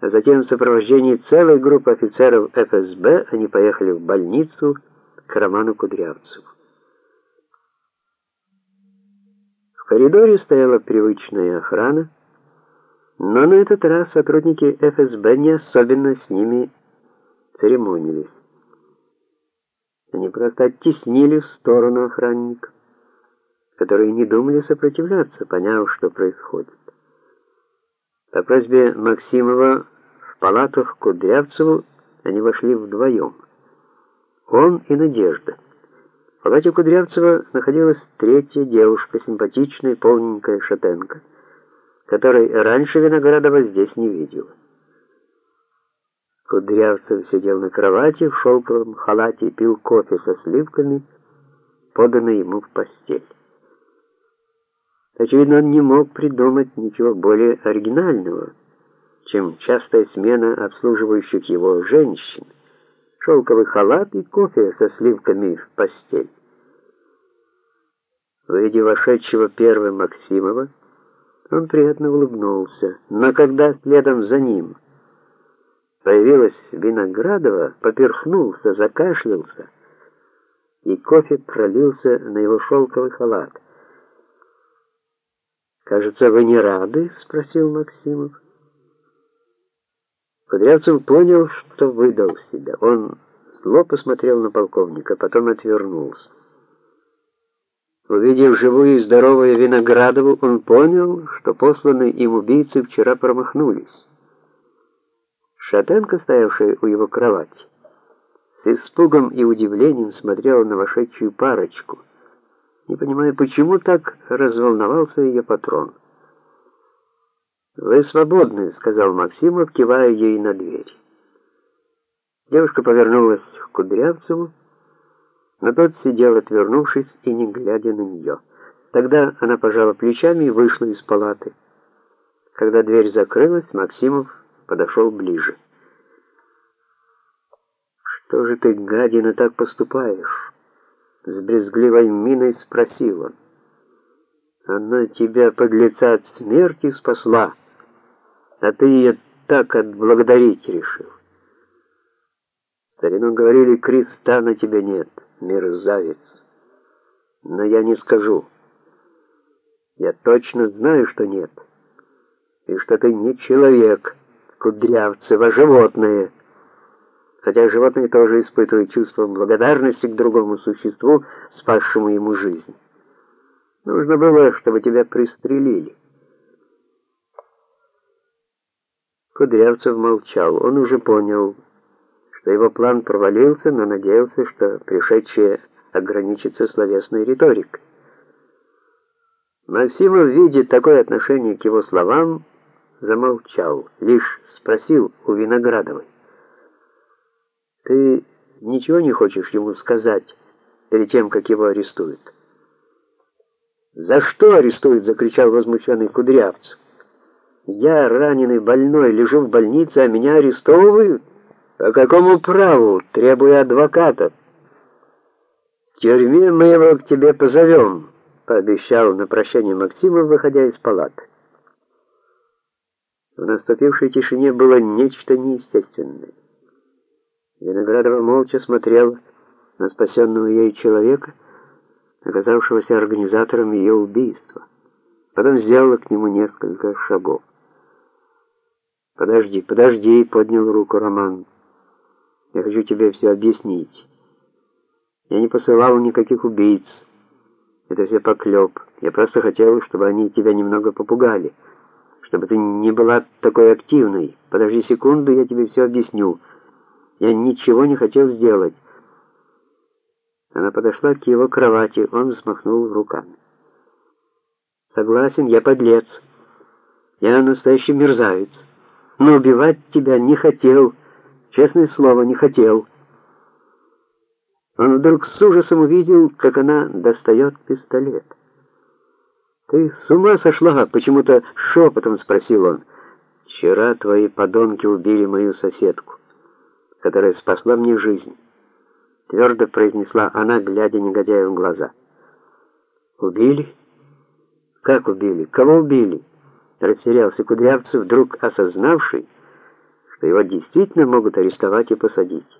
а затем в сопровождении целой группы офицеров ФСБ они поехали в больницу к Роману Кудрявцеву. В коридоре стояла привычная охрана, но на этот раз сотрудники ФСБ не особенно с ними церемонились. Они просто оттеснили в сторону охранников, которые не думали сопротивляться, поняв, что происходит. По просьбе Максимова в палату к Кудрявцеву они вошли вдвоем. Он и Надежда. В палате Кудрявцева находилась третья девушка, симпатичная, полненькая шатенка, которой раньше Виноградова здесь не видела. Кудрявцев сидел на кровати в шелковом халате и пил кофе со сливками, поданный ему в постель. Очевидно, он не мог придумать ничего более оригинального, чем частая смена обслуживающих его женщин, шелковый халат и кофе со сливками в постель. Увидев вошедшего первым Максимова, он приятно улыбнулся, но когда следом за ним появилась Виноградова, поперхнулся, закашлялся, и кофе пролился на его шелковый халат. «Кажется, вы не рады?» — спросил Максимов. Кудрявцев понял, что выдал себя. Он зло посмотрел на полковника, потом отвернулся. Увидев живую и здоровую Виноградову, он понял, что посланные им убийцы вчера промахнулись. Шатенко, стоявшая у его кровати, с испугом и удивлением смотрела на вошедшую парочку — не понимая, почему так разволновался ее патрон. «Вы свободны», — сказал Максимов, кивая ей на дверь. Девушка повернулась к Кудрявцеву, но тот сидел, отвернувшись и не глядя на нее. Тогда она пожала плечами и вышла из палаты. Когда дверь закрылась, Максимов подошел ближе. «Что же ты, гадина, так поступаешь?» С брезгливой миной спросил он. Она тебя, подлеца, от смерти спасла, а ты ее так отблагодарить решил. Старину говорили, креста на тебе нет, мерзавец. Но я не скажу. Я точно знаю, что нет. И что ты не человек, кудрявцев, а животное — хотя животные тоже испытывают чувство благодарности к другому существу, спасшему ему жизнь. Нужно было, чтобы тебя пристрелили. Кудрявцев молчал. Он уже понял, что его план провалился, но надеялся, что пришедшие ограничится словесной риторикой. Максимов, видя такое отношение к его словам, замолчал, лишь спросил у Виноградовой. Ты ничего не хочешь ему сказать перед тем, как его арестуют? За что арестуют? закричал возмущенный Кудрявцев. Я раненый, больной, лежу в больнице, а меня арестовывают? По какому праву? Требую адвоката. В тюрьме мы его к тебе позовем», — пообещал на прощание Максимов, выходя из палаты. В наступившей тишине было нечто неестественное. Виноградова молча смотрел на спасенного ей человека, оказавшегося организатором ее убийства. Потом сделала к нему несколько шагов. «Подожди, подожди», — поднял руку Роман. «Я хочу тебе все объяснить. Я не посылал никаких убийц. Это все поклеп. Я просто хотел, чтобы они тебя немного попугали, чтобы ты не была такой активной. Подожди секунду, я тебе все объясню». Я ничего не хотел сделать. Она подошла к его кровати, он взмахнул руками. Согласен, я подлец. Я настоящий мерзавец. Но убивать тебя не хотел. Честное слово, не хотел. Он вдруг с ужасом увидел, как она достает пистолет. «Ты с ума сошла?» — почему-то шепотом спросил он. «Вчера твои подонки убили мою соседку которая спасла мне жизнь, твердо произнесла она, глядя негодяю в глаза. Убили? Как убили? Кого убили? Растерялся Кудрявцев, вдруг осознавший, что его действительно могут арестовать и посадить.